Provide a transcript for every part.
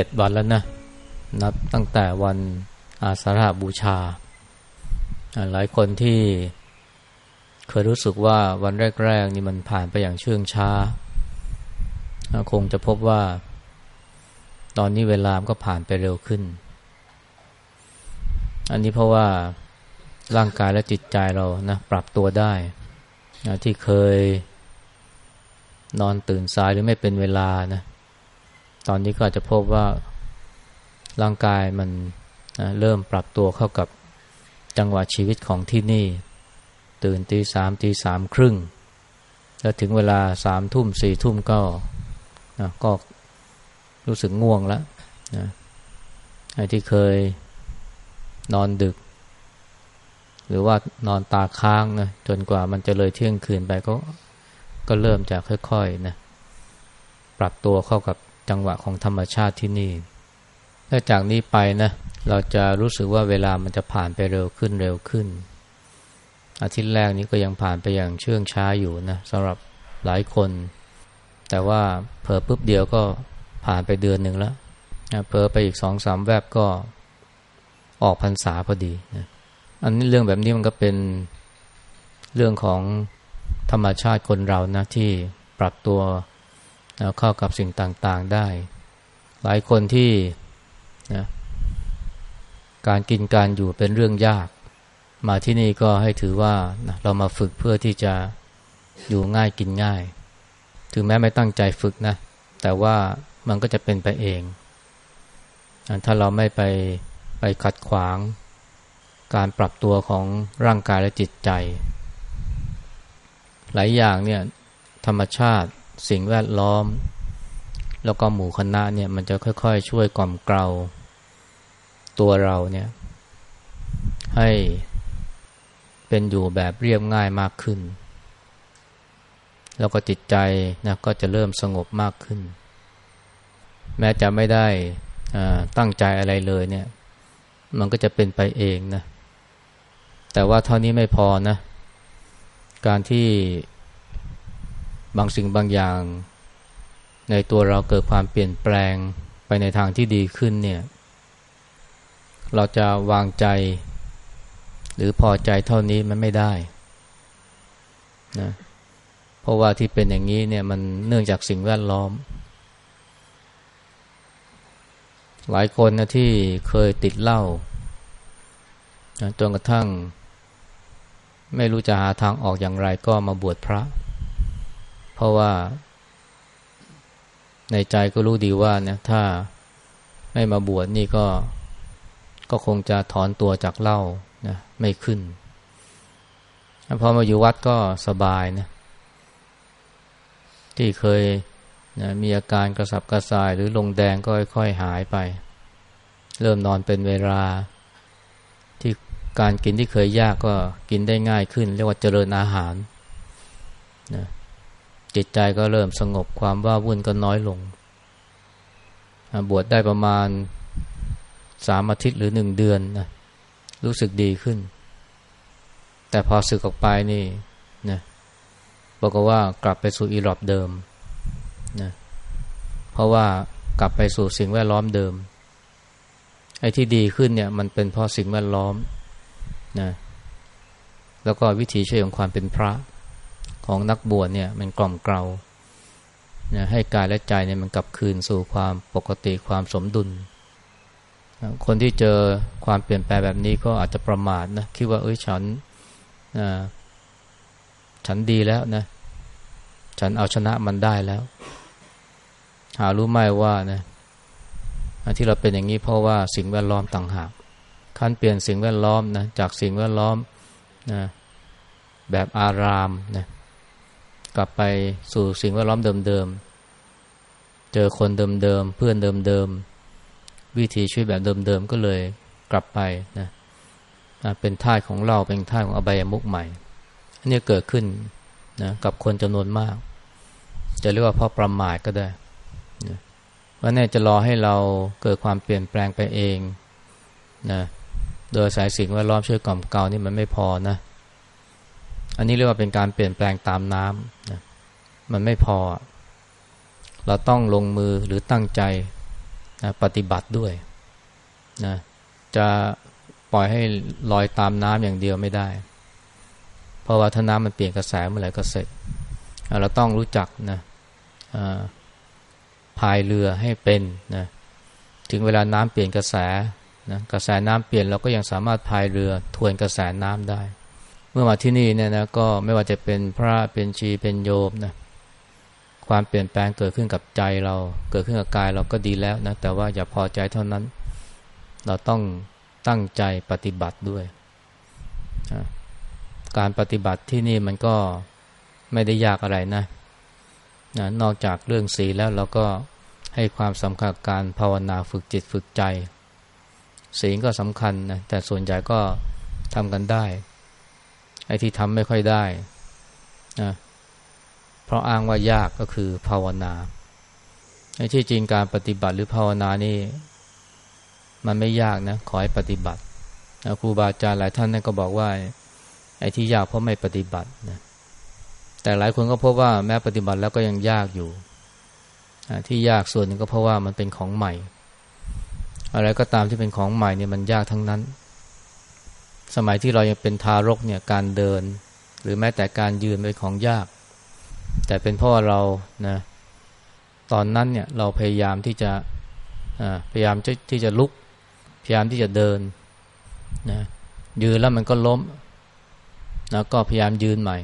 เจ็ดวันแล้วนะนับตั้งแต่วันอาสาฬหบูชา หลายคนที่เคยรู้สึกว่าวันแรก ๆ นี่มันผ่านไปอย่างเชื่องช้า คงจะพบว่า ตอนนี้เวลาก็ผ่านไปเร็วขึ้น อันนี้เพราะว่าร่างกายและจิตใจเรานะปรับตัวได้ที่เคยนอนตื่นสายหรือไม่เป็นเวลานะ ตอนนี้ก็จะพบว่าร่างกายมันเริ่มปรับตัวเข้ากับจังหวะชีวิตของที่นี่ ตื่นตีสามตีสามครึ่งแล้วถึงเวลาสามทุ่มสี่ทุ่มก็ก็รู้สึกง่วงแล้วนะไอ้ที่เคยนอนดึก หรือว่านอนตาค้างนะจนกว่ามันจะเลยเที่ยงคืนไปก็ก็เริ่มจากค่อยๆนะปรับตัวเข้ากับ จังหวะของธรรมชาติที่นี่ถ้าจากนี้ไปนะเราจะรู้สึกว่าเวลามันจะผ่านไปเร็วขึ้นเร็วขึ้น อาทิตย์แรกนี้ก็ยังผ่านไปอย่างเชื่องช้าอยู่นะสำหรับหลายคน แต่ว่าเผลอปุ๊บเดียวก็ผ่านไปเดือนหนึ่งแล้วเผลอไปอีกสองสามแวบก็ออกพรรษาพอดีนะอันนี้เรื่องแบบนี้มันก็เป็นเรื่องของธรรมชาติคนเรานะที่ปรับตัว เข้ากับสิ่งต่างๆได้ หลายคนที่นะการกินการอยู่เป็นเรื่องยาก มาที่นี่ก็ให้ถือว่านะเรามาฝึกเพื่อที่จะอยู่ง่ายกินง่าย ถึงแม้ไม่ตั้งใจฝึกนะ แต่ว่ามันก็จะเป็นไปเอง ถ้าเราไม่ไปไปขัดขวาง การปรับตัวของร่างกายและจิตใจ หลายอย่างเนี่ยธรรมชาติ สิ่งแวดล้อม แล้วก็หมู่คณะเนี่ยมันจะค่อย ๆ ช่วยกล่อมเกลาตัวเราเนี่ยให้เป็นอยู่แบบเรียบง่ายมากขึ้น แล้วก็จิตใจนะก็จะเริ่มสงบมากขึ้น แม้จะไม่ได้ตั้งใจอะไรเลยเนี่ย มันก็จะเป็นไปเองนะแต่ว่าเท่านี้ไม่พอนะ การที่ บางสิ่งบางอย่าง ในตัวเราเกิดความเปลี่ยนแปลงไปในทางที่ดีขึ้นเนี่ยเราจะวางใจ หรือพอใจเท่านี้มันไม่ได้นะเพราะว่าที่เป็นอย่างนี้เนี่ยมันเนื่องจากสิ่งแวดล้อม หลายคนนะที่เคยติดเหล้าจนกระทั่ง ไม่รู้จะหาทางออกอย่างไรก็มาบวชพระ เพราะว่าในใจก็รู้ดีว่าเนี่ยถ้าไม่มาบวชนี่ก็ก็คงจะถอนตัวจากเหล้านะไม่ขึ้นพอมาอยู่วัดก็สบายนะที่เคยนะมีอาการกระสับกระส่ายหรือลงแดงก็ค่อยๆหายไป เริ่มนอนเป็นเวลา ที่การกินที่เคยยากก็กินได้ง่ายขึ้น เรียกว่าเจริญอาหารนะ จิตใจก็เริ่มสงบความว่าวุ่นก็น้อยลง บวชได้ประมาณสามอาทิตย์หรือหนึ่งเดือนนะรู้สึกดีขึ้น แต่พอสึกออกไปนี่นะบอกว่ากลับไปสู่อีรอบเดิมนะเพราะว่ากลับไปสู่สิ่งแวดล้อมเดิม ไอ้ที่ดีขึ้นเนี่ยมันเป็นเพราะสิ่งแวดล้อมนะแล้วก็วิธีช่วยของความเป็นพระ ของนักบวชเนี่ยมันกล่อมเกลานะให้กายและใจเนี่ยมันกลับคืนสู่ความปกติความสมดุลนะคนที่เจอความเปลี่ยนแปลงแบบนี้ก็อาจจะประมาทนะคิดว่าเอ้ยฉันฉันดีแล้วนะ ฉันเอาชนะมันได้แล้ว หารู้ไหมว่านะที่เราเป็นอย่างนี้เพราะว่าสิ่งแวดล้อมต่างหากขั้นเปลี่ยนสิ่งแวดล้อมนะจากสิ่งแวดล้อมนะแบบอารามนะ กลับไปสู่สิ่งแวดล้อมเดิมๆ เจอคนเดิมๆ เพื่อนเดิมๆ วิธีชีวิตแบบเดิมๆ ก็เลยกลับไปนะเป็นท่าของเราเป็นท่าของอบายมุกใหม่ อันนี้เกิดขึ้นนะกับคนจำนวนมาก จะเรียกว่าเพราะประมาทก็ได้นะว่าแน่จะรอให้เราเกิดความเปลี่ยนแปลงไปเองนะโดยสายสิ่งแวดล้อมช่วยกล่อมเกลานี่มันไม่พอนะ อันนี้เรียกว่าเป็นการเปลี่ยนแปลงตามน้ำนะมันไม่พอ เราต้องลงมือหรือตั้งใจนะปฏิบัติด้วยนะจะปล่อยให้ลอยตามน้ำอย่างเดียวไม่ได้ เพราะว่าถ้าน้ำมันเปลี่ยนกระแสเมื่อไหร่ก็เสร็จ เราต้องรู้จักนะพายเรือให้เป็นนะถึงเวลาน้ำเปลี่ยนกระแสนะกระแสน้ำเปลี่ยนเราก็ยังสามารถพายเรือทวนกระแสน้ำได้ เมื่อมาที่นี่เนี่ยนะก็ไม่ว่าจะเป็นพระเป็นชีเป็นโยมนะความเปลี่ยนแปลงเกิดขึ้นกับใจเรา เกิดขึ้นกับกายเราก็ดีแล้วนะแต่ว่าอย่าพอใจเท่านั้น เราต้องตั้งใจปฏิบัติด้วย การปฏิบัติที่นี่มันก็ไม่ได้ยากอะไรนะนะนอกจากเรื่องสีแล้วเราก็ให้ความสำคัญการภาวนาฝึกจิตฝึกใจ ศีลก็สำคัญนะแต่ส่วนใหญ่ก็ทำกันได้ ไอ้ที่ทำไม่ค่อยได้นะเพราะอ้างว่ายากก็คือภาวนาไอ้ที่จริงการปฏิบัติหรือภาวนานี่ มันไม่ยากนะ ขอให้ปฏิบัติครูบาอาจารย์หลายท่านนั่นก็บอกว่า ไอ้ที่ยากเพราะไม่ปฏิบัตินะแต่หลายคนก็พบว่าแม้ปฏิบัติแล้วก็ยังยากอยู่ที่ยากส่วนหนึ่งก็เพราะว่ามันเป็นของใหม่ อะไรก็ตามที่เป็นของใหม่เนี่ยมันยากทั้งนั้น สมัยที่เรายังเป็นทารกเนี่ยการเดิน หรือแม้แต่การยืนเป็นของยาก แต่เป็นเพราะว่าเรานะตอนนั้นเนี่ยเราพยายามที่จะพยายามที่จะลุก พยายามที่จะเดินนะยืนแล้วมันก็ล้มแล้วก็พยายามยืนใหม่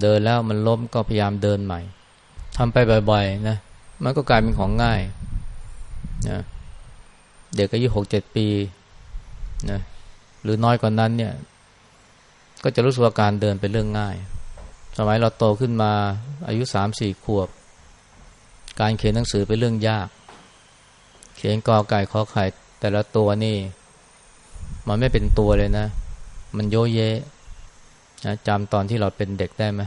เดินแล้วมันล้มก็พยายามเดินใหม่ทำไปบ่อยๆนะมันก็กลายเป็นของง่ายนะเด็กอายุหกเจ็ดปีนะ หรือน้อยกว่านั้นเนี่ย ก็จะรู้สึกว่าการเดินเป็นเรื่องง่าย สมัยเราโตขึ้นมาอายุสามสี่ขวบ การเขียนหนังสือเป็นเรื่องยาก เขียนกอไก่ขอไข่แต่ละตัวนี่ มันไม่เป็นตัวเลยนะ มันโยเยนะจำตอนที่เราเป็นเด็กได้ไหม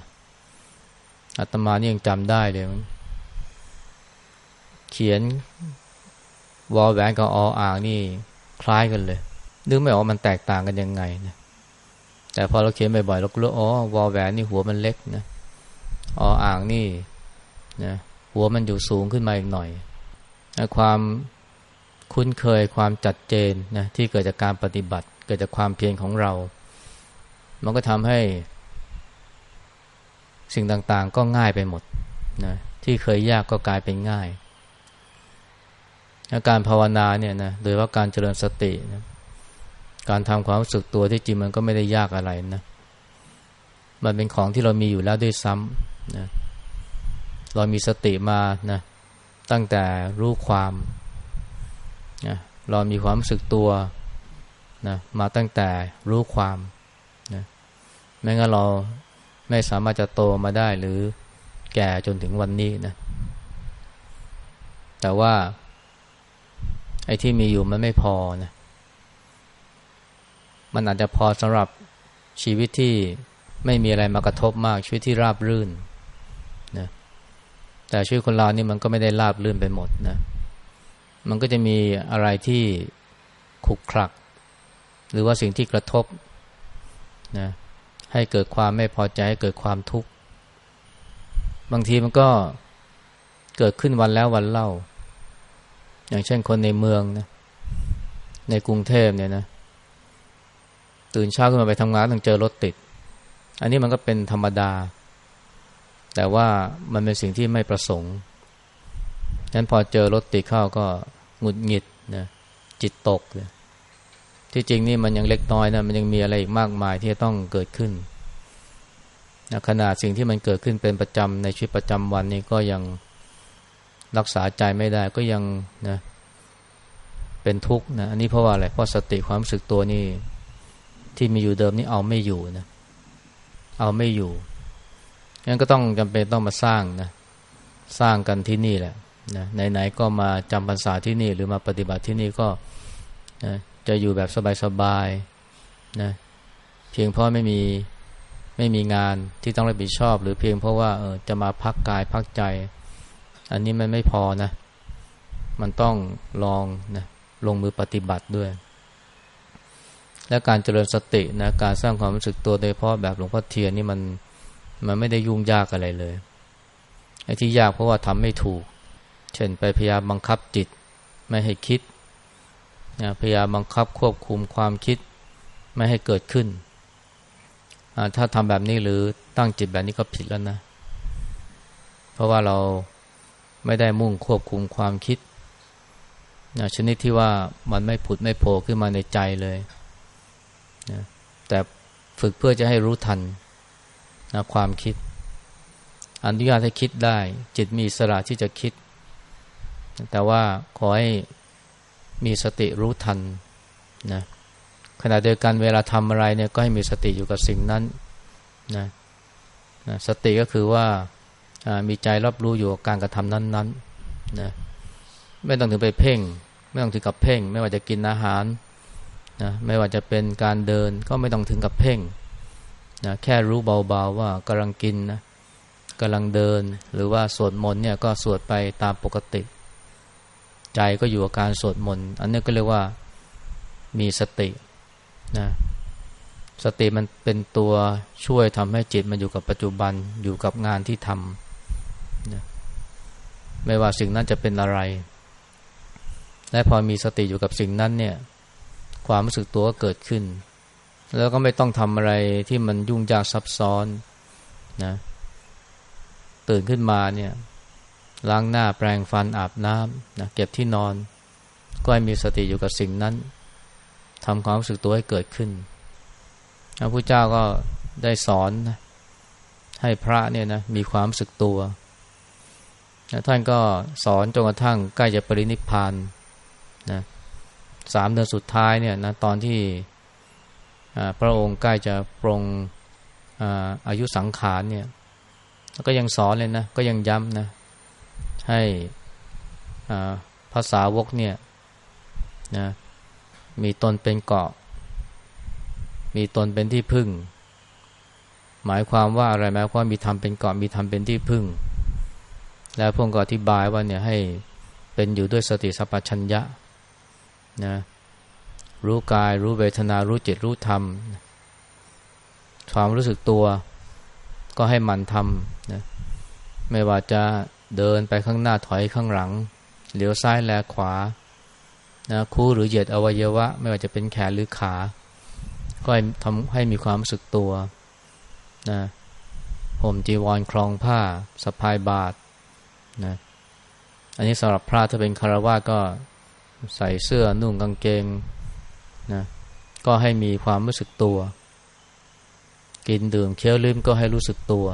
อาตมานี่ยังจำได้เลย เขียนวอลแหวนกับออ่างนี่คล้ายกันเลย นึกไม่ออกมันแตกต่างกันยังไงนะแต่พอเราเขียนบ่อยๆเราก็รู้อ๋อวอลแหวนนี่หัวมันเล็กนะออ่างนี่นะหัวมันอยู่สูงขึ้นมาอีกหน่อยความคุ้นเคยความจัดเจนนะที่เกิดจากการปฏิบัติ เกิดจากความเพียรของเรา มันก็ทำให้ สิ่งต่างๆ ก็ง่ายไปหมดนะที่เคยยากก็กลายเป็นง่าย การภาวนาเนี่ยนะโดยว่าการเจริญสตินะ การทำความรู้สึกตัวที่จริงมันก็ไม่ได้ยากอะไรนะ มันเป็นของที่เรามีอยู่แล้วด้วยซ้ำนะเรามีสติมานะตั้งแต่รู้ความนะเรามีความรู้สึกตัวนะมาตั้งแต่รู้ความนะแม้งั้นเราไม่สามารถจะโตมาได้หรือแก่จนถึงวันนี้นะ แต่ว่า ไอ้ที่มีอยู่มันไม่พอนะ มันอาจจะพอสำหรับชีวิตที่ไม่มีอะไรมากระทบมากชีวิตที่ราบรื่นนะแต่ชีวิตคนเรานี่มันก็ไม่ได้ราบรื่นไปหมดนะมันก็จะมีอะไรที่ขุกคลัก หรือว่าสิ่งที่กระทบนะให้เกิดความไม่พอใจให้เกิดความทุกข์บางทีมันก็เกิดขึ้นวันแล้ววันเล่า อย่างเช่นคนในเมืองนะในกรุงเทพเนี่ยนะ ตื่นเช้าขึ้นมาไปทำงานต้องเจอรถติด อันนี้มันก็เป็นธรรมดา แต่ว่ามันเป็นสิ่งที่ไม่ประสงค์นั้นพอเจอรถติดเข้าก็หงุดหงิดนะจิตตกเลยที่จริงนี่มันยังเล็กน้อยนะมันยังมีอะไรอีกมากมายที่จะต้องเกิดขึ้นนะขนาดสิ่งที่มันเกิดขึ้นเป็นประจำในชีวิตประจำวันนี้ก็ยังรักษาใจไม่ได้ก็ยังนะเป็นทุกข์นะอันนี้เพราะว่าอะไรเพราะสติความรู้สึกตัวนี่ ที่มีอยู่เดิมนี่เอาไม่อยู่นะเอาไม่อยู่งั้นก็ต้องจำเป็นต้องมาสร้างนะสร้างกันที่นี่แหละนะไหนๆก็มาจำพรรษาที่นี่หรือมาปฏิบัติที่นี่ก็นะจะอยู่แบบสบายๆนะเพียงเพราะไม่มีไม่มีงานที่ต้องรับผิดชอบ หรือเพียงเพราะว่าเออจะมาพักกายพักใจ อันนี้มันไม่พอนะ มันต้องลองนะลงมือปฏิบัติด้วย และการเจริญสตินะการสร้างความรู้สึกตัวโดยเฉพาะแบบหลวงพ่อเทียนนี่มันมันไม่ได้ยุ่งยากอะไรเลยไอ้ที่ยากเพราะว่าทำไม่ถูก เช่นไปพยายามบังคับจิตไม่ให้คิดนะพยายามบังคับควบคุมความคิดไม่ให้เกิดขึ้น ถ้าทำแบบนี้หรือตั้งจิตแบบนี้ก็ผิดแล้วนะ เพราะว่าเราไม่ได้มุ่งควบคุมความคิดนะชนิดที่ว่ามันไม่ผุดไม่โผล่ขึ้นมาในใจเลย นะแต่ฝึกเพื่อจะให้รู้ทันนะความคิด อนุญาตให้คิดได้ จิตมีสระที่จะคิด แต่ว่าขอให้มีสติรู้ทันนะขณะเดียวกันเวลาทำอะไรเนี่ยก็ให้มีสติอยู่กับสิ่งนั้นนะนะสติก็คือว่ามีใจรับรู้อยู่กับการกระทำนั้นๆนนะไม่ต้องถึงไปเพ่ง ไม่ต้องถึงกับเพ่ง ไม่ว่าจะกินอาหาร นะไม่ว่าจะเป็นการเดินก็ไม่ต้องถึงกับเพ่งนะแค่รู้เบาๆว่ากำลังกินนะกำลังเดิน หรือว่าสวดมนต์เนี่ยก็สวดไปตามปกติ ใจก็อยู่กับการสวดมนต์อันนี้ก็เรียกว่ามีสตินะสติมันเป็นตัวช่วยทำให้จิตมันอยู่กับปัจจุบันอยู่กับงานที่ทำนะไม่ว่าสิ่งนั้นจะเป็นอะไร และพอมีสติอยู่กับสิ่งนั้นเนี่ย ความรู้สึกตัวก็เกิดขึ้น แล้วก็ไม่ต้องทำอะไรที่มันยุ่งยากซับซ้อนนะตื่นขึ้นมาเนี่ยล้างหน้าแปรงฟันอาบน้ำนะเก็บที่นอน ก็ให้มีสติอยู่กับสิ่งนั้นทำความรู้สึกตัวให้เกิดขึ้นพระพุทธเจ้าก็ได้สอนนะให้พระเนี่ยนะมีความรู้สึกตัวนะท่านก็สอนจนกระทั่งใกล้จะปรินิพพานนะ สามเดือนสุดท้ายเนี่ยนะตอนที่พระองค์ใกล้จะปรงอายุสังขารเนี่ยก็ยังสอนเลยนะก็ยังย้ำนะให้ภาษาวกเนี่ยนะมีตนเป็นเกาะ มีตนเป็นที่พึ่ง หมายความว่าอะไรหมายความมีธรรมเป็นเกาะมีธรรมเป็นที่พึ่ง แล้วพงก็อธิบายว่าเนี่ยให้เป็นอยู่ด้วยสติสัพพัญญะ นะรู้กาย รู้เวทนา รู้จิต รู้ธรรม ความรู้สึกตัวก็ให้มันทำนะไม่ว่าจะเดินไปข้างหน้าถอยข้างหลัง เหลียวซ้ายแลขวานะคู่หรือเหยียดอวัยวะ ไม่ว่าจะเป็นแขนหรือขา ก็ให้ทำให้มีความรู้สึกตัวนะห่มจีวรคลองผ้าสะพายบาทนะอันนี้สำหรับพระถ้าเป็นคารวะก็ ใส่เสื้อนุ่งกางเกงนะก็ให้มีความรู้สึกตัว กินดื่มเคี้ยวลืมก็ให้รู้สึกตัว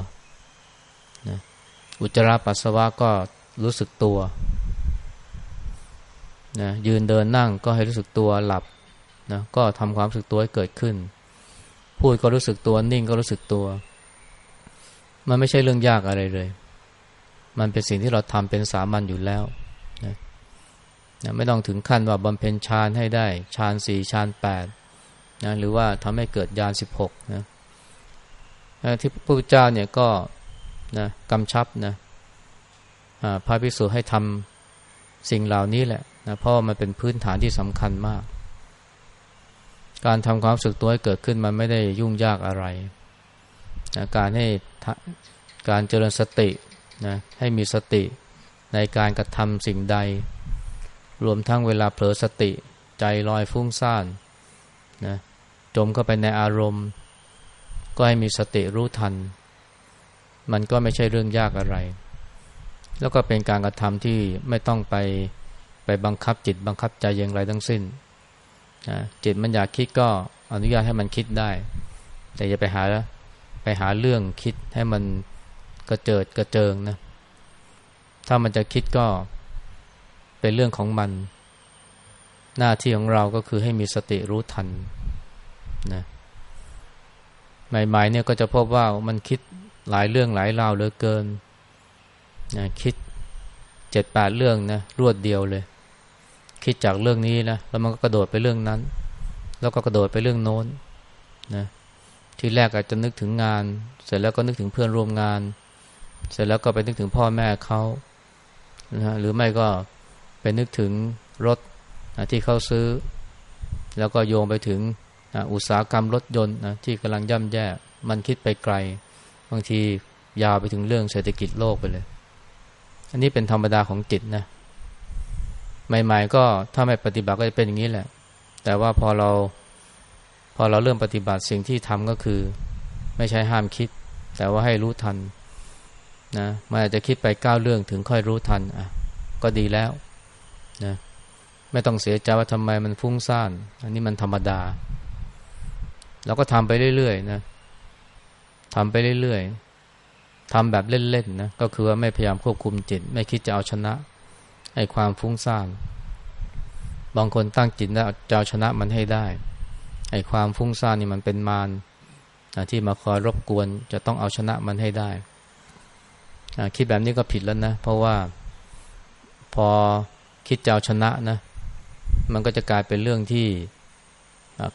นะอุจจาระปัสสาวะก็รู้สึกตัวนะยืนเดินนั่งก็ให้รู้สึกตัวหลับนะก็ทำความรู้สึกตัวให้เกิดขึ้น พูดก็รู้สึกตัวนิ่งก็รู้สึกตัว มันไม่ใช่เรื่องยากอะไรเลย มันเป็นสิ่งที่เราทำเป็นสามัญอยู่แล้ว นะไม่ต้องถึงขั้นว่าบำเพ็ญฌานให้ได้ฌานสี่ฌานแปดนะหรือว่าทำให้เกิดญาณสิบหกนะที่พระพุทธเจ้าเนี่ยก็นะกำชับนะพระภิกษุให้ทำสิ่งเหล่านี้แหละนะเพราะมันเป็นพื้นฐานที่สำคัญมาก การทำความสึกตัวให้เกิดขึ้นมันไม่ได้ยุ่งยากอะไรนะการให้การเจริญสตินะให้มีสติในการกระทำสิ่งใด รวมทั้งเวลาเผลอสติใจลอยฟุ้งซ่านนะจมเข้าไปในอารมณ์ ก็ให้มีสติรู้ทัน มันก็ไม่ใช่เรื่องยากอะไร แล้วก็เป็นการกระทำที่ไม่ต้องไปไปบังคับจิตบังคับใจอย่างไรทั้งสิ้นนะจิตมันอยากคิดก็อนุญาตให้มันคิดได้ แต่อย่าไปหาไปหาเรื่องคิดให้มันกระเจิดกระเจิงนะถ้ามันจะคิดก็ เป็นเรื่องของมัน หน้าที่ของเราก็คือให้มีสติรู้ทันนะใหม่ๆเนี่ยก็จะพบว่ามันคิดหลายเรื่องหลายราวเหลือเกินนะคิดเจ็ดแปดเรื่องนะรวดเดียวเลย คิดจากเรื่องนี้นะแล้วมันก็กระโดดไปเรื่องนั้น แล้วก็กระโดดไปเรื่องโน้นนะทีแรกอาจจะนึกถึงงาน เสร็จแล้วก็นึกถึงเพื่อนร่วมงาน เสร็จแล้วก็ไปนึกถึงพ่อแม่เขานะหรือไม่ก็ ไปนึกถึงรถนะที่เขาซื้อ แล้วก็โยงไปถึงนะอุตสาหกรรมรถยนต์นะที่กำลังย่ำแย่ มันคิดไปไกล บางทียาวไปถึงเรื่องเศรษฐกิจโลกไปเลย อันนี้เป็นธรรมดาของจิตนะ ใหม่ๆก็ถ้าไม่ปฏิบัติก็จะเป็นอย่างนี้แหละ แต่ว่าพอเราพอเราเริ่มปฏิบัติสิ่งที่ทำก็คือ ไม่ใช่ห้ามคิด แต่ว่าให้รู้ทันนะมันอาจจะคิดไปก้าวเรื่องถึงค่อยรู้ทันอะก็ดีแล้ว นะไม่ต้องเสียใจว่าทำไมมันฟุ้งซ่าน อันนี้มันธรรมดาเราก็ทำไปเรื่อยๆนะทำไปเรื่อยๆทำแบบเล่นๆนะก็คือว่าไม่พยายามควบคุมจิต ไม่คิดจะเอาชนะไอ้ความฟุ้งซ่าน บางคนตั้งจิตแล้วจะเอาชนะมันให้ได้ไอ้ความฟุ้งซ่านนี่มันเป็นมารที่มาคอยรบกวนจะต้องเอาชนะมันให้ได้คิดแบบนี้ก็ผิดแล้วนะ เพราะว่าพอ คิดจะเอาชนะนะ มันก็จะกลายเป็นเรื่องที่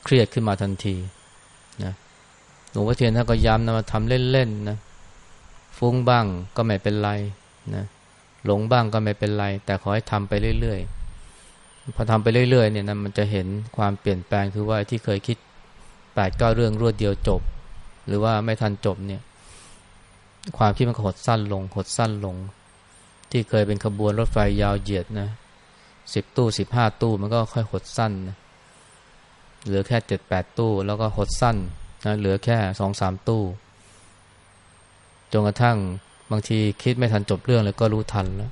เครียดขึ้นมาทันทีนะหลวงพ่อเทียนท่านก็ย้ำนะมาทำเล่นๆนะฟุ้งบ้างก็ไม่เป็นไรนะหลงบ้างก็ไม่เป็นไร แต่ขอให้ทำไปเรื่อยๆพอทำไปเรื่อยๆเนี่ยนะมันจะเห็นความเปลี่ยนแปลงคือว่าที่เคยคิดแปดเก้าเรื่องรวดเดียวจบ หรือว่าไม่ทันจบเนี่ย ความคิดมันก็หดสั้นลงหดสั้นลง ที่เคยเป็นขบวนรถไฟยาวเหยียดนะ สิบตู้สิบห้าตู้มันก็ค่อยหดสั้นนะเหลือแค่เจ็ดแปดตู้แล้วก็หดสั้นนะเหลือแค่สองสามตู้จนกระทั่งบางทีคิดไม่ทันจบเรื่องเลยก็รู้ทันแล้ว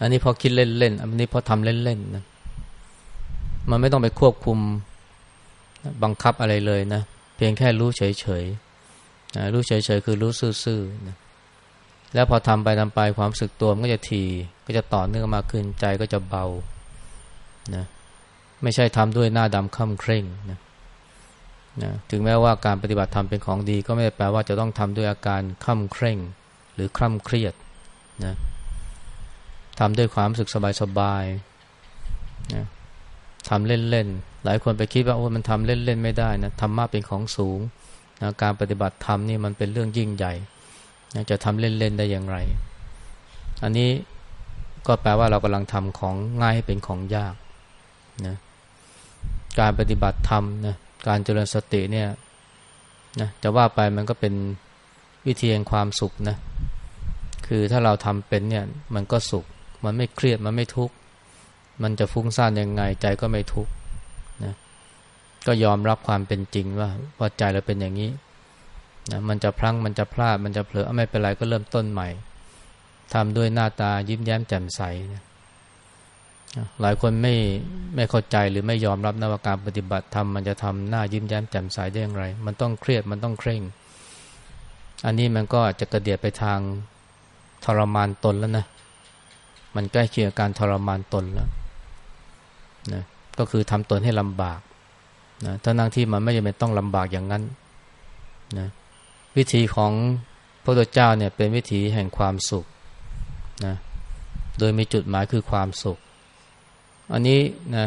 อันนี้พอคิดเล่นๆอันนี้พอทำเล่นๆนะมันไม่ต้องไปควบคุมบังคับอะไรเลยนะเพียงแค่รู้เฉยๆนะรู้เฉยๆคือรู้ซื่อๆนะ แล้วพอทำไปทำไปความสึกตัวมันก็จะทีก็จะต่อเนื่องมากขึ้นใจก็จะเบานะไม่ใช่ทำด้วยหน้าดำค่ำเคร่งนะนะถึงแม้ว่าการปฏิบัติธรรมเป็นของดี ก็ไม่ได้แปลว่าจะต้องทำด้วยอาการค่ำเคร่ง หรือคร่ำเครียดนะทำด้วยความรู้สึกสบายๆนะทำเล่นๆ หลายคนไปคิดว่าโอ้มันทำเล่นๆ ไม่ได้นะธรรมะเป็นของสูงนะการปฏิบัติธรรมนี่มันเป็นเรื่องยิ่งใหญ่ จะทำเล่น ๆ ได้อย่างไร อันนี้ก็แปลว่าเรากำลังทำของง่ายให้เป็นของยากนะการปฏิบัติธรรมนะการเจริญสติเนี่ยนะจะว่าไปมันก็เป็นวิธีแห่งความสุขนะคือถ้าเราทำเป็นเนี่ยมันก็สุข มันไม่เครียดมันไม่ทุกข์มันจะฟุ้งซ่านยังไงใจก็ไม่ทุกข์นะก็ยอมรับความเป็นจริงว่าว่าใจเราเป็นอย่างนี้ นะมันจะพลั้งมันจะพลาดมันจะเผลอไม่เป็นไรก็เริ่มต้นใหม่ทำด้วยหน้าตายิ้มแย้มแจ่มใสนะหลายคนไม่ไม่เข้าใจหรือไม่ยอมรับนะว่าการปฏิบัติธรรมมันจะทำหน้ายิ้มแย้มแจ่มใสได้อย่างไร มันต้องเครียดมันต้องเคร่ง อันนี้มันก็จะกระเดียดไปทางทรมานตนแล้วนะมันใกล้เคียงการทรมานตนแล้วนะก็คือทำตนให้ลำบากนะถ้านั่งที่มันไม่จำเป็นต้องลำบากอย่างนั้นนะ วิธีของพระพุทธเจ้าเนี่ยเป็นวิธีแห่งความสุขนะโดยมีจุดหมายคือความสุข อันนี้นะ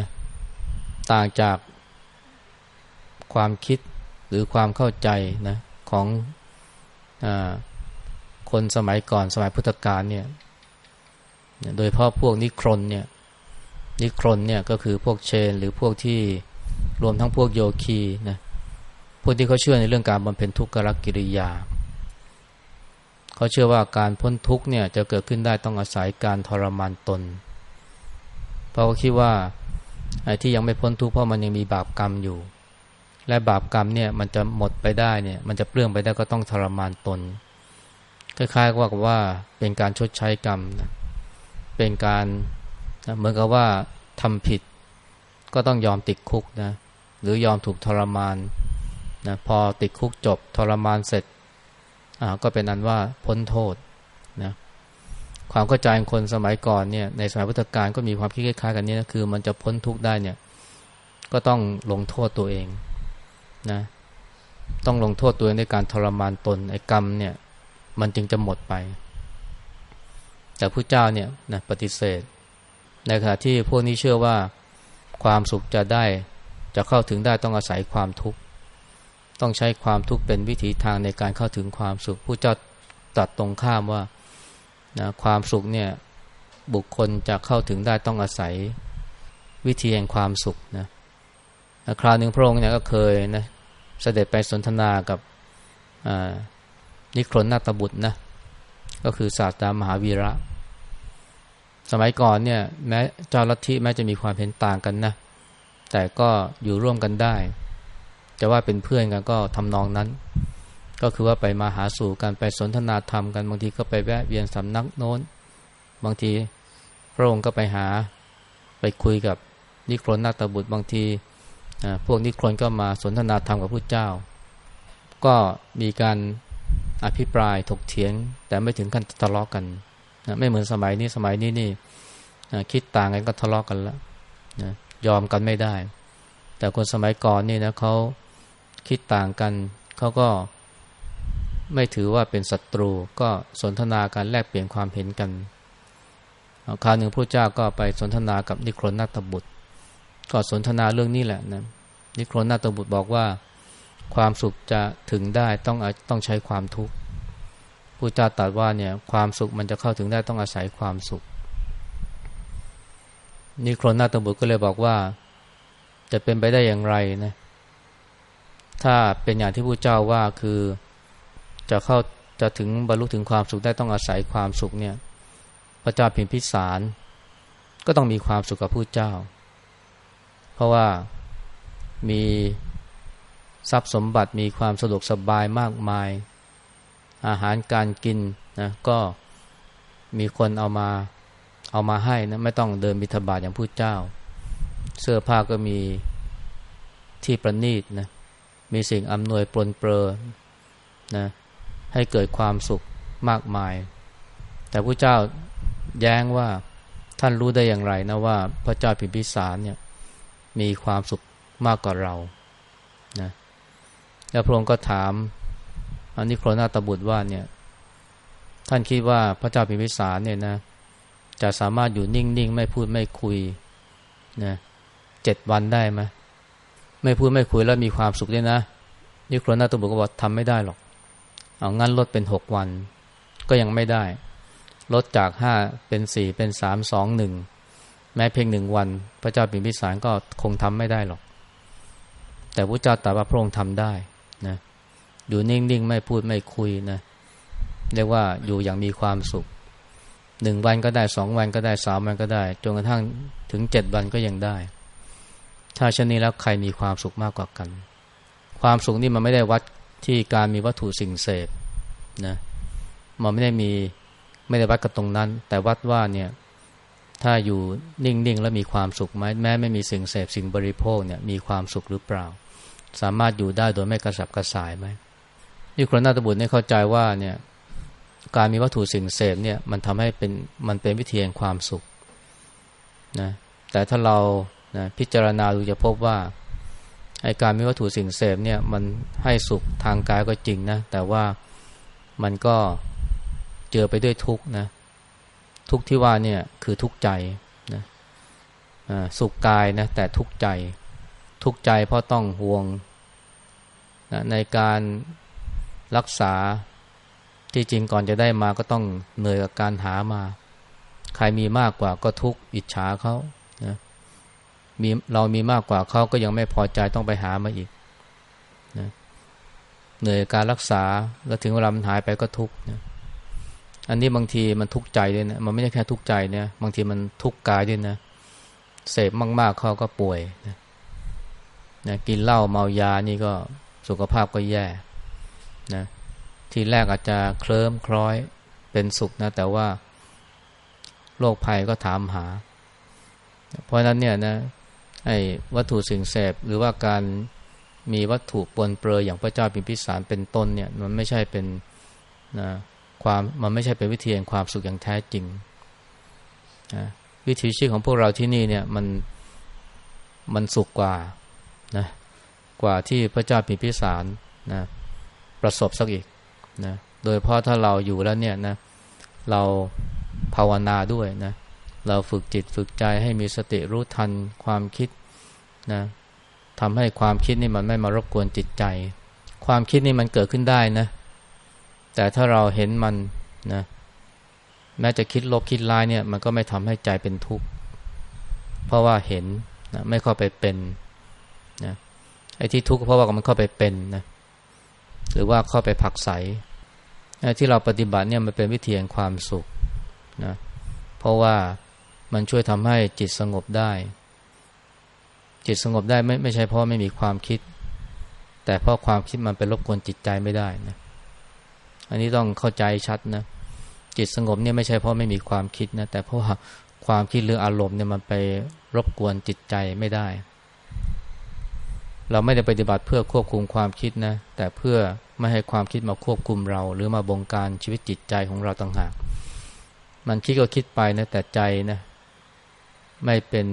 ต่างจากความคิดหรือความเข้าใจนะของอคนสมัยก่อนสมัยพุทธกาลเนี่ยโดยเพราะพวกนิครนเนี่ยนิครนเนี่ยก็คือพวกเชน หรือพวกที่รวมทั้งพวกโยคีนะ พวกที่เขาเชื่อในเรื่องการบำเพ็ญทุกขกิริยา เขาเชื่อว่าการพ้นทุกเนี่ยจะเกิดขึ้นได้ต้องอาศัยการทรมานตน เพราะเขาคิดว่าไอ้ที่ยังไม่พ้นทุกเพราะมันยังมีบาปกรรมอยู่ และบาปกรรมเนี่ยมันจะหมดไปได้เนี่ยมันจะเปลื้องไปได้ก็ต้องทรมานตน คล้ายๆว่ากับว่าเป็นการชดใช้กรรมนะเป็นการเหมือนกับว่าทำผิดก็ต้องยอมติดคุกนะหรือยอมถูกทรมาน นะพอติดคุกจบทรมานเสร็จก็เป็นอันว่าพ้นโทษนะความเข้าใจคนสมัยก่อนเนี่ยในสมัยพุทธกาลก็มีความคิดคล้ายๆกันนี้นะคือ มันจะพ้นทุกข์ได้เนี่ยก็ต้องลงโทษตัวเองนะต้องลงโทษตัวเองในการทรมานตนไอ้กรรมเนี่ยมันจึงจะหมดไป แต่พระเจ้าเนี่ยนะปฏิเสธ ในขณะที่พวกนี้เชื่อว่าความสุขจะได้จะเข้าถึงได้ต้องอาศัยความทุกข์ ต้องใช้ความทุกข์เป็นวิถีทางในการเข้าถึงความสุขผู้เจ้าตัดตรงข้ามว่านะความสุขเนี่ยบุคคลจะเข้าถึงได้ต้องอาศัยวิธีแห่งความสุขนะนะคราวหนึ่งพระองค์เนี่ยก็เคยนะเสด็จไปสนทนากับนิครนนาตบุตรนะก็คือศาสตรามหาวีระ สมัยก่อนเนี่ยแม้เจ้าลัทธิแม้จะมีความเห็นต่างกันนะแต่ก็อยู่ร่วมกันได้ จะว่าเป็นเพื่อนกันก็ทำนองนั้น ก็คือว่าไปมาหาสู่กันไปสนทนาธรรมกันบางทีก็ไปแวะเวียนสำนักโน้น บางทีพระองค์ก็ไปหาไปคุยกับนิครนนาตบุตรบางทีพวกนิครนก็มาสนทนาธรรมกับพระเจ้า ก็มีการอภิปรายถกเถียง แต่ไม่ถึงขั้นทะเลาะกกันนะไม่เหมือนสมัยนี้สมัยนี้นี่คิดต่างกันก็ทะเลาะกกันแล้วนะยอมกันไม่ได้ แต่คนสมัยก่อนนี่นะเขา คิดต่างกันเขาก็ไม่ถือว่าเป็นศัตรู ก็สนทนาการแลกเปลี่ยนความเห็นกันคราวหนึ่งพระเจ้าก็ไปสนทนากับนิโครนาตบุตร ก็สนทนาเรื่องนี้แหละนะนิโครนาตบุตรบอกว่าความสุขจะถึงได้ต้องต้องใช้ความทุกข์พระเจ้าตรัสว่าเนี่ยความสุขมันจะเข้าถึงได้ต้องอาศัยความสุข นิโครนาตบุตรก็เลยบอกว่า จะเป็นไปได้อย่างไรนะ ถ้าเป็นอย่างที่พระเจ้าว่าคือจะเข้าจะถึงบรรลุถึงความสุขได้ต้องอาศัยความสุขเนี่ยพระเจ้าพิมพิสาร ก็ต้องมีความสุขกับผู้เจ้า เพราะว่ามีทรัพย์สมบัติมีความสะดวกสบายมากมาย อาหารการกินนะก็มีคนเอามาเอามาให้นะไม่ต้องเดินบิทบาทอย่างผู้เจ้า เสื้อผ้าก็มีที่ประณีตนะ มีสิ่งอำนวยปลนเปรอนะให้เกิดความสุขมากมาย แต่ผู้เจ้าแย้งว่าท่านรู้ได้อย่างไรนะว่าพระเจ้าพิมพิสารเนี่ยมีความสุขมากกว่าเรานะแล้วพระองค์ก็ถามอันนี้โครนาตบุตรว่าเนี่ยท่านคิดว่าพระเจ้าพิมพิสารเนี่ยนะจะสามารถอยู่นิ่งๆ ไม่พูดไม่คุยนะเจ็ดวันได้ไหม ไม่พูดไม่คุยแล้วมีความสุขด้วยนะนี่โครนาตบุก็บอกทำไม่ได้หรอก เอางั้นลดเป็นหกวัน ก็ยังไม่ได้ ลดจากห้าเป็นสี่เป็นสามสองหนึ่งแม้เพียงหนึ่งวัน พระเจ้าปิมพิสารก็คงทำไม่ได้หรอก แต่พระเจ้าตรัสว่าพระองค์ทำได้นะอยู่นิ่งๆ ไม่พูดไม่คุยนะเรียกว่าอยู่อย่างมีความสุขหนึ่งวันก็ได้สองวันก็ได้สามวันก็ได้จนกระทั่งถึงเจ็ดวันก็ยังได้ ถ้าเช่นนี้แล้วใครมีความสุขมากกว่ากัน ความสุขนี่มันไม่ได้วัดที่การมีวัตถุสิ่งเสพนะมันไม่ได้มีไม่ได้วัดกันตรงนั้น แต่วัดว่าเนี่ยถ้าอยู่นิ่งๆแล้วมีความสุขไหมแม้ไม่มีสิ่งเสพสิ่งบริโภคเนี่ยมีความสุขหรือเปล่า สามารถอยู่ได้โดยไม่กระสับกระส่ายไหมนี่ครนาตบุตรเนี่ยเข้าใจว่าเนี่ยการมีวัตถุสิ่งเสพเนี่ยมันทำให้เป็นมันเป็นวิธีแห่งความสุขนะแต่ถ้าเรา นะพิจารณาดูจะพบว่าไอการมีวัตถุสิ่งเสพเนี่ยมันให้สุขทางกายก็จริงนะแต่ว่ามันก็เจอไปด้วยทุกข์นะทุกข์ที่ว่าเนี่ยคือทุกข์ใจนะสุขกายนะแต่ทุกข์ใจ ทุกข์ใจเพราะต้องห่วงนะในการรักษาที่จริงก่อนจะได้มาก็ต้องเหนื่อยกับการหามา ใครมีมากกว่าก็ทุกข์อิจฉาเขา มีเรามีมากกว่าเขาก็ยังไม่พอใจต้องไปหามาอีกนะเหนื่อยการรักษาแล้วถึงเวลามันหายไปก็ทุกข์นะอันนี้บางทีมันทุกข์ใจด้วยนะมันไม่ใช่แค่ทุกข์ใจเนี่ยบางทีมันทุกข์กายด้วยนะเสพมาก ๆเขาก็ป่วยนะนะกินเหล้าเมายานี่ก็สุขภาพก็แย่นะทีแรกอาจจะเคลิ้มคล้อยเป็นสุขนะแต่ว่าโรคภัยก็ถามหา เพราะนั้นเนี่ยนะ ไอ้วัตถุสิ่งเสพหรือว่าการมีวัตถุปนเปื้ออย่างพระเจ้าพิมพิสารเป็นต้นเนี่ยมันไม่ใช่เป็นนะความมันไม่ใช่เป็นวิธีแห่งความสุขอย่างแท้จริงนะวิถีชีวิตของพวกเราที่นี่เนี่ยมันมันสุขกว่านะกว่าที่พระเจ้าพิมพิสารนะประสบสักอีกนะโดยเพราะถ้าเราอยู่แล้วเนี่ยนะเราภาวนาด้วยนะ เราฝึกจิตฝึกใจให้มีสติรู้ทันความคิดนะทำให้ความคิดนี่มันไม่มารบกวนจิตใจ ความคิดนี่มันเกิดขึ้นได้นะ แต่ถ้าเราเห็นมันนะแม้จะคิดลบคิดร้ายเนี่ย มันก็ไม่ทำให้ใจเป็นทุกข์เพราะว่าเห็นนะไม่เข้าไปเป็นนะไอ้ที่ทุกข์เพราะว่ามันเข้าไปเป็นนะหรือว่าเข้าไปผักใสที่เราปฏิบัติเนี่ยมันเป็นวิธีแห่งความสุขนะเพราะว่า มันช่วยทำให้จิตสงบได้ จิตสงบได้ไม่ไม่ใช่เพราะไม่มีความคิด แต่เพราะความคิดมันไปรบกวนจิตใจไม่ได้นะอันนี้ต้องเข้าใจชัดนะจิตสงบเนี่ยไม่ใช่เพราะไม่มีความคิดนะแต่เพราะความคิดเรื่ออารมณ์เนี่ยมันไปรบกวนจิตใจไม่ได้ เราไม่ได้ปฏิบัติเพื่อควบคุมความคิดนะแต่เพื่อไม่ให้ความคิดมาควบคุมเรา หรือมาบงการชีวิตจิตใจของเราต่างหาก มันคิดก็คิดไปนะแต่ใจนะ ไม่เป็น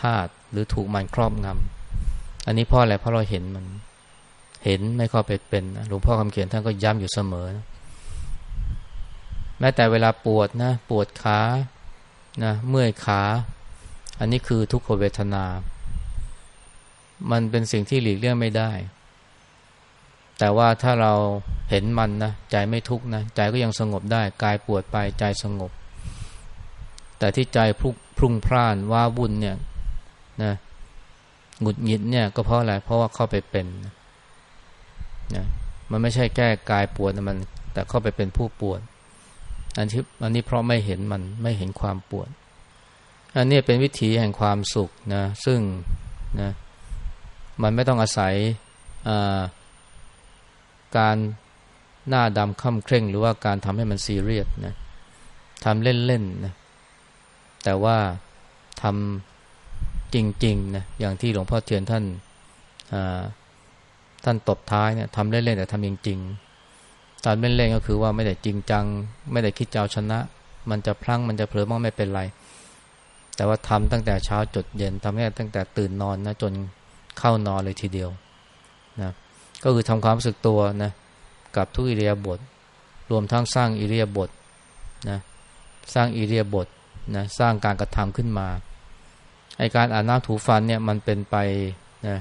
ทาตหรือถูกมันครอบงำอันนี้เพราะอะไรเพราะเราเห็นมัน เห็นไม่เข้าไปเป็นหลวงพ่อคำเขียนท่านก็ย้ำอยู่เสมอนะแม้แต่เวลาปวดนะปวดขานะเมื่อยขา อันนี้คือทุกขเวทนา มันเป็นสิ่งที่หลีกเลี่ยงไม่ได้ แต่ว่าถ้าเราเห็นมันนะใจไม่ทุกข์นะใจก็ยังสงบได้ กายปวดไปใจสงบ แต่ที่ใจพลุก รุ่งพร่านว่าวุ่นเนี่ยนะหงุดหงิดเนี่ยก็เพราะอะไรเพราะว่าเข้าไปเป็นนะมันไม่ใช่แก้กายปวดนะมัน แต่เข้าไปเป็นผู้ปวดอันที่อันนี้เพราะไม่เห็นมันไม่เห็นความปวด อันนี้เป็นวิถีแห่งความสุขนะซึ่งนะมันไม่ต้องอาศัยการหน้าดำค่ำเคร่ง หรือว่าการทำให้มันซีเรียสนะทำเล่นๆนะ แต่ว่าทำจริงๆนะอย่างที่หลวงพ่อเทียนท่านท่านตบท้ายเนี่ยทำเล่นๆแต่ทำจริงๆตอนเล่นๆก็คือว่าไม่ได้จริงจัง ไม่ได้คิดจะเอาชนะ มันจะพลั้งมันจะเผลอมั่งไม่เป็นไร แต่ว่าทำตั้งแต่เช้าจดเย็นทำตั้งแต่ตื่นนอนนะจนเข้านอนเลยทีเดียวนะก็คือทำความรู้สึกตัวนะกับทุกอิเลียบท รวมทั้งสร้างอิเลียบทนะสร้างอิเลียบท นะสร้างการกระทำขึ้นมาไอการอ่านน้ำถูฟันเนี่ยมันเป็นไปนะ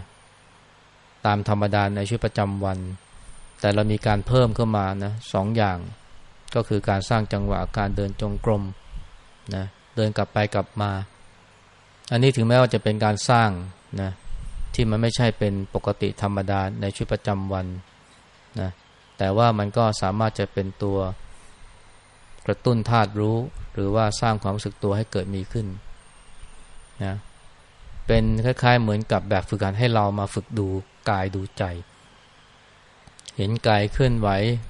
ตามธรรมดาในชีวิตประจำวัน แต่เรามีการเพิ่มเข้ามานะสองอย่าง ก็คือการสร้างจังหวะการเดินจงกรมนะเดินกลับไปกลับมา อันนี้ถึงแม้ว่าจะเป็นการสร้างนะที่มันไม่ใช่เป็นปกติธรรมดาในชีวิตประจำวันนะแต่ว่ามันก็สามารถจะเป็นตัว กระตุ้นธาตุรู้ หรือว่าสร้างความรู้สึกตัวให้เกิดมีขึ้นนะเป็นคล้ายๆ เหมือนกับแบบฝึกการให้เรามาฝึกดูกายดูใจ เห็นกายเคลื่อนไหว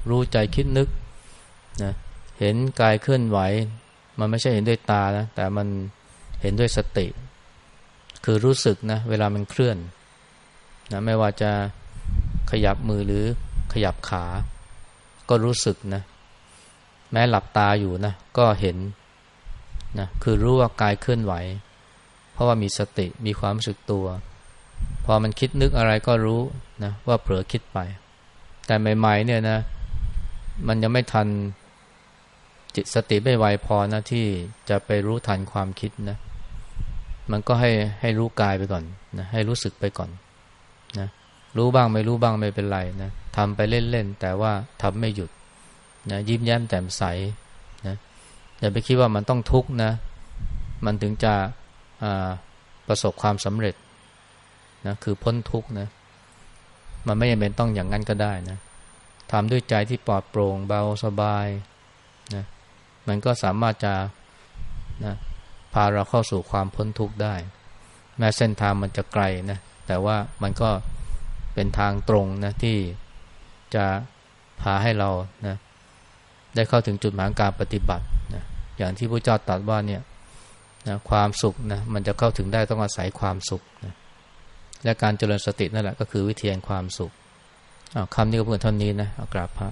รู้ใจคิดนึกนะเห็นกายเคลื่อนไหว มันไม่ใช่เห็นด้วยตานะแต่มันเห็นด้วยสติ คือรู้สึกนะเวลามันเคลื่อนนะไม่ว่าจะขยับมือหรือขยับขา ก็รู้สึกนะ แม้หลับตาอยู่นะก็เห็นนะคือรู้ว่ากายเคลื่อนไหว เพราะว่ามีสติมีความรู้สึกตัว พอมันคิดนึกอะไรก็รู้นะว่าเผลอคิดไป แต่ใหม่ๆเนี่ยนะ มันยังไม่ทันจิตสติไม่ไวพอนะที่จะไปรู้ทันความคิดนะ มันก็ให้ให้รู้กายไปก่อนนะให้รู้สึกไปก่อนนะรู้บ้างไม่รู้บ้างไม่เป็นไรนะทำไปเล่นๆแต่ว่าทำไม่หยุด นะยิ้มแย้มแจ่มใสนะอย่าไปคิดว่ามันต้องทุกข์นะ มันถึงจะประสบความสำเร็จนะคือพ้นทุกข์นะ มันไม่จำเป็นต้องอย่างนั้นก็ได้นะทำด้วยใจที่ปลอดโปร่งเบาสบายนะมันก็สามารถจะนะพาเราเข้าสู่ความพ้นทุกข์ได้ แม้เส้นทางมันจะไกลนะแต่ว่ามันก็เป็นทางตรงนะที่จะพาให้เรานะ ได้เข้าถึงจุดหมายการปฏิบัตินะอย่างที่พระเจ้าตรัสว่าเนี่ยนะความสุขนะมันจะเข้าถึงได้ต้องอาศัยความสุขนะและการเจริญสตินั่นแหละก็คือวิธีแห่งความสุขคำนี้ก็เพื่อเท่านี้นะเอากราบพระ